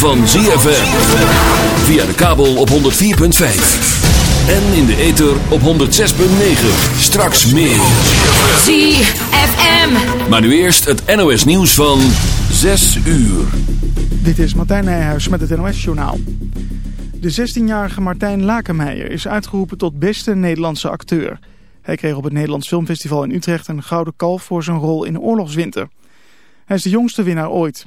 van ZFM. Via de kabel op 104.5. En in de ether op 106.9. Straks meer. ZFM. Maar nu eerst het NOS nieuws van 6 uur. Dit is Martijn Nijhuis met het NOS journaal. De 16-jarige Martijn Lakenmeijer is uitgeroepen tot beste Nederlandse acteur. Hij kreeg op het Nederlands Filmfestival in Utrecht een gouden kalf voor zijn rol in Oorlogswinter. Hij is de jongste winnaar ooit.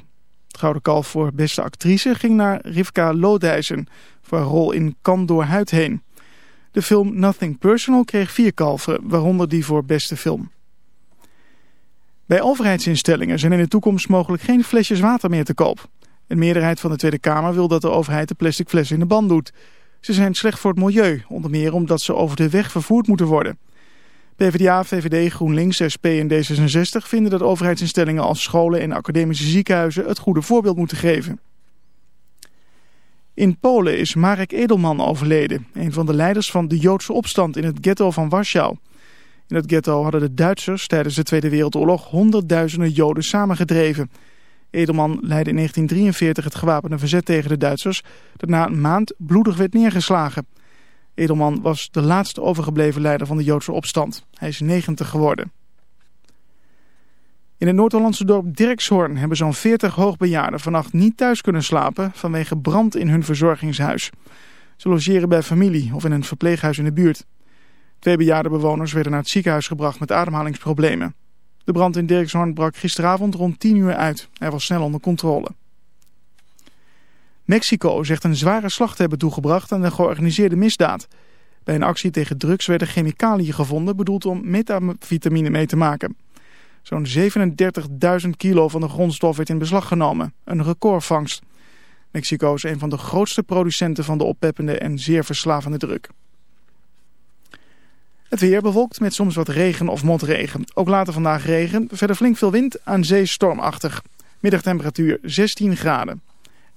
Het gouden kalf voor beste actrice ging naar Rivka Lodijzen voor haar rol in Kan door huid heen. De film Nothing Personal kreeg vier kalven, waaronder die voor beste film. Bij overheidsinstellingen zijn in de toekomst mogelijk geen flesjes water meer te koop. Een meerderheid van de Tweede Kamer wil dat de overheid de plastic flessen in de band doet. Ze zijn slecht voor het milieu, onder meer omdat ze over de weg vervoerd moeten worden. PvdA, VVD, GroenLinks, SP en D66 vinden dat overheidsinstellingen als scholen en academische ziekenhuizen het goede voorbeeld moeten geven. In Polen is Marek Edelman overleden, een van de leiders van de Joodse opstand in het ghetto van Warschau. In het ghetto hadden de Duitsers tijdens de Tweede Wereldoorlog honderdduizenden Joden samengedreven. Edelman leidde in 1943 het gewapende verzet tegen de Duitsers, dat na een maand bloedig werd neergeslagen. Edelman was de laatste overgebleven leider van de Joodse opstand. Hij is 90 geworden. In het Noord-Hollandse dorp Dirkshoorn hebben zo'n 40 hoogbejaarden vannacht niet thuis kunnen slapen vanwege brand in hun verzorgingshuis. Ze logeren bij familie of in een verpleeghuis in de buurt. Twee bejaarde bewoners werden naar het ziekenhuis gebracht met ademhalingsproblemen. De brand in Dirkshoorn brak gisteravond rond 10 uur uit. Hij was snel onder controle. Mexico zegt een zware slag te hebben toegebracht aan de georganiseerde misdaad. Bij een actie tegen drugs werden chemicaliën gevonden bedoeld om metavitamine mee te maken. Zo'n 37.000 kilo van de grondstof werd in beslag genomen. Een recordvangst. Mexico is een van de grootste producenten van de oppeppende en zeer verslavende druk. Het weer bewolkt met soms wat regen of motregen. Ook later vandaag regen, verder flink veel wind, aan zee stormachtig. Middagtemperatuur 16 graden.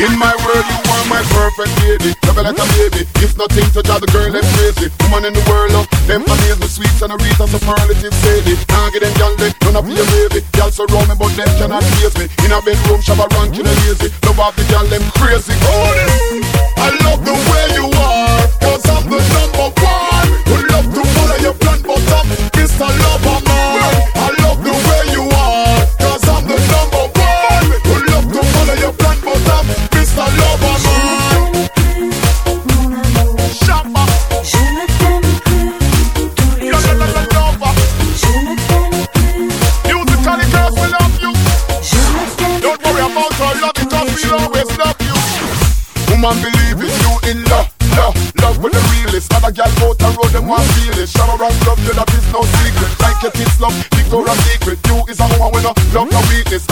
In my world, you are my perfect lady. Love like a baby. If nothing to drive the girl them crazy. Woman in the world, love them amaze me sweet and a Rita superlative sadie. Can't get them y'all they none of your baby. Y'all surround me, but them cannot face me. In a bedroom, shabba ranking and lazy. Love off the y'all them crazy. Oh, I around love you, that is no secret. Like your kids love, Victoria's Secret. You is a woman with no love, no weakness.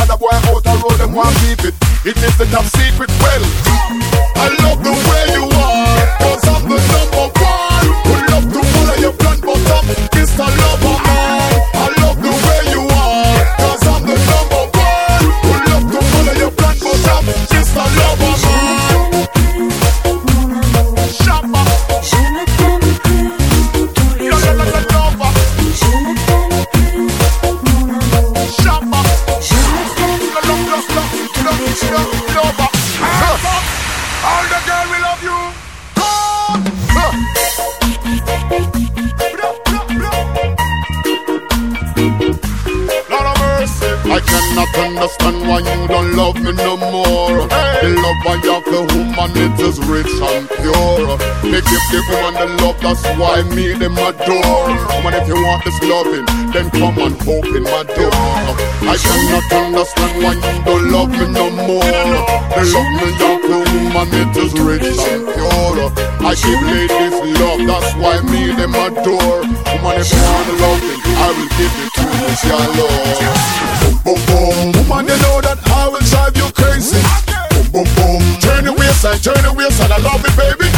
make them my door. Come on, if you want this loving, then come and open my door. I cannot understand why you don't love me no more. They love me young woman, it is rich and pure. I give ladies love, that's why me them adore. Come on, if you want loving, I will give it to you, your love. Boom, boom, boom, woman, you know that I will drive you crazy. Boom, boom, boom, turn the wheels, I turn the wheels, and I love it, baby.